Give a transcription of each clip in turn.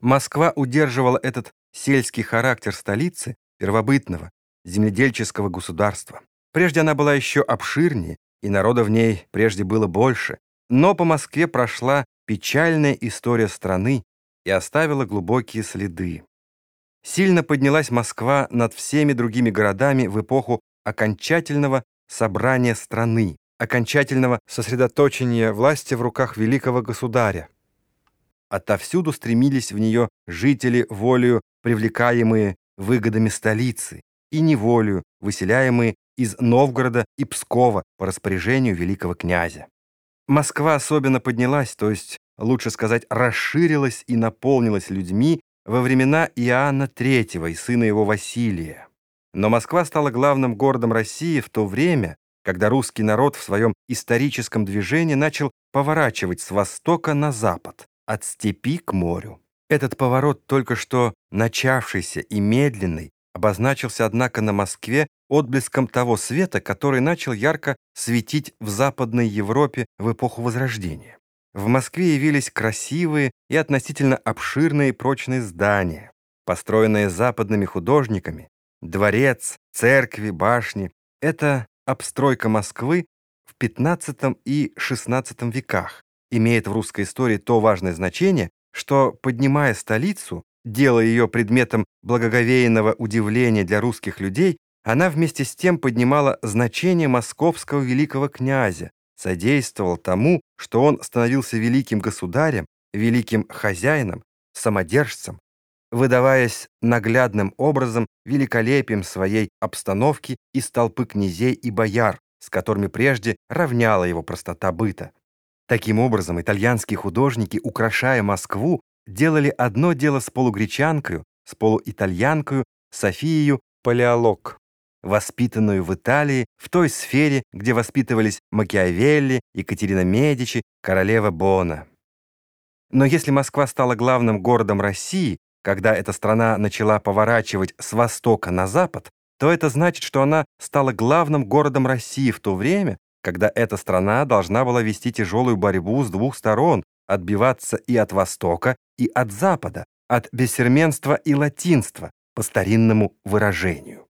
Москва удерживала этот сельский характер столицы первобытного земледельческого государства. Прежде она была еще обширнее, и народа в ней прежде было больше, но по Москве прошла печальная история страны и оставила глубокие следы. Сильно поднялась Москва над всеми другими городами в эпоху окончательного собрания страны, окончательного сосредоточения власти в руках великого государя. Отовсюду стремились в нее жители волею, привлекаемые выгодами столицы, и неволею, выселяемые из Новгорода и Пскова по распоряжению великого князя. Москва особенно поднялась, то есть, лучше сказать, расширилась и наполнилась людьми во времена Иоанна III и сына его Василия. Но Москва стала главным городом России в то время, когда русский народ в своем историческом движении начал поворачивать с востока на запад, от степи к морю. Этот поворот, только что начавшийся и медленный, обозначился, однако, на Москве отблеском того света, который начал ярко светить в Западной Европе в эпоху Возрождения. В Москве явились красивые и относительно обширные прочные здания, построенные западными художниками, дворец, церкви, башни. Это обстройка Москвы в XV и XVI веках, имеет в русской истории то важное значение, что, поднимая столицу, делая ее предметом благоговейного удивления для русских людей, она вместе с тем поднимала значение московского великого князя, содействовал тому, что он становился великим государем, великим хозяином, самодержцем, выдаваясь наглядным образом великолепием своей обстановки из толпы князей и бояр, с которыми прежде равняла его простота быта. Таким образом, итальянские художники, украшая Москву, делали одно дело с полугречанкою, с полуитальянкою Софией Палеолог, воспитанную в Италии в той сфере, где воспитывались Макиавелли, Екатерина Медичи, королева Бона. Но если Москва стала главным городом России, когда эта страна начала поворачивать с востока на запад, то это значит, что она стала главным городом России в то время, когда эта страна должна была вести тяжелую борьбу с двух сторон, отбиваться и от Востока, и от Запада, от бессерменства и латинства, по старинному выражению.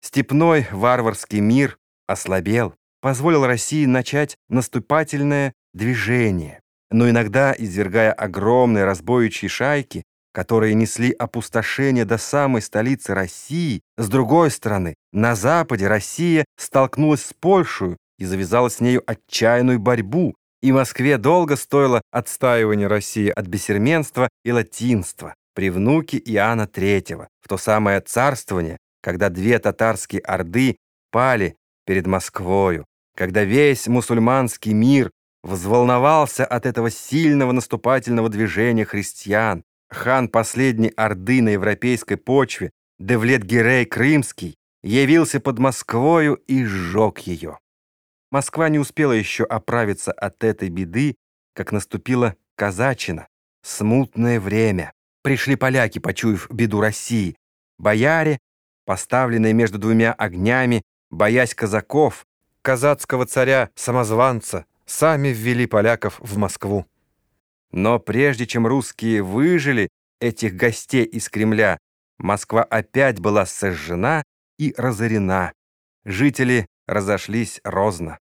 Степной варварский мир ослабел, позволил России начать наступательное движение, но иногда, извергая огромные разбойчие шайки, которые несли опустошение до самой столицы России, с другой стороны, на западе Россия столкнулась с Польшей, и завязала с нею отчаянную борьбу, и Москве долго стоило отстаивание России от бессерменства и латинства при внуке Иоанна III, в то самое царствование, когда две татарские орды пали перед Москвою, когда весь мусульманский мир взволновался от этого сильного наступательного движения христиан. Хан последней орды на европейской почве, Девлет-Гирей Крымский, явился под Москвою и сжег ее. Москва не успела еще оправиться от этой беды, как наступила казачина, смутное время. Пришли поляки, почуяв беду России. Бояре, поставленные между двумя огнями, боясь казаков, казацкого царя-самозванца, сами ввели поляков в Москву. Но прежде чем русские выжили этих гостей из Кремля, Москва опять была сожжена и разорена. Жители разошлись розно.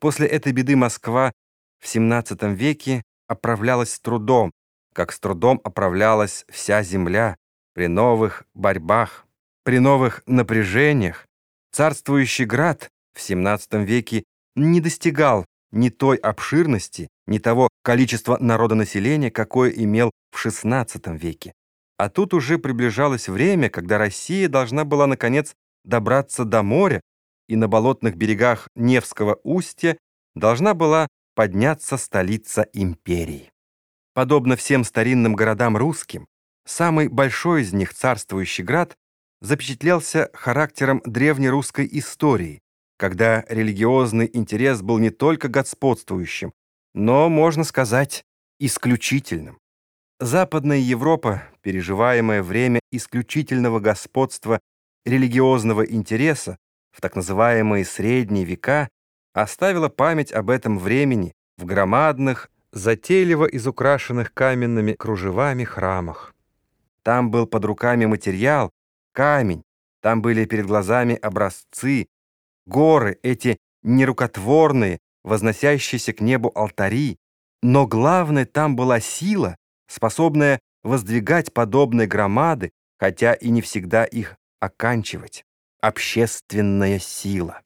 После этой беды Москва в XVII веке оправлялась с трудом, как с трудом оправлялась вся земля при новых борьбах, при новых напряжениях. Царствующий град в XVII веке не достигал ни той обширности, ни того количества народонаселения, какое имел в XVI веке. А тут уже приближалось время, когда Россия должна была, наконец, добраться до моря и на болотных берегах Невского устья должна была подняться столица империи. Подобно всем старинным городам русским, самый большой из них, царствующий град, запечатлелся характером древнерусской истории, когда религиозный интерес был не только господствующим, но, можно сказать, исключительным. Западная Европа, переживаемое время исключительного господства религиозного интереса, в так называемые средние века оставила память об этом времени в громадных, затейливо изукрашенных каменными кружевами храмах. Там был под руками материал, камень, там были перед глазами образцы, горы, эти нерукотворные, возносящиеся к небу алтари. Но главное, там была сила, способная воздвигать подобные громады, хотя и не всегда их оканчивать. Общественная сила.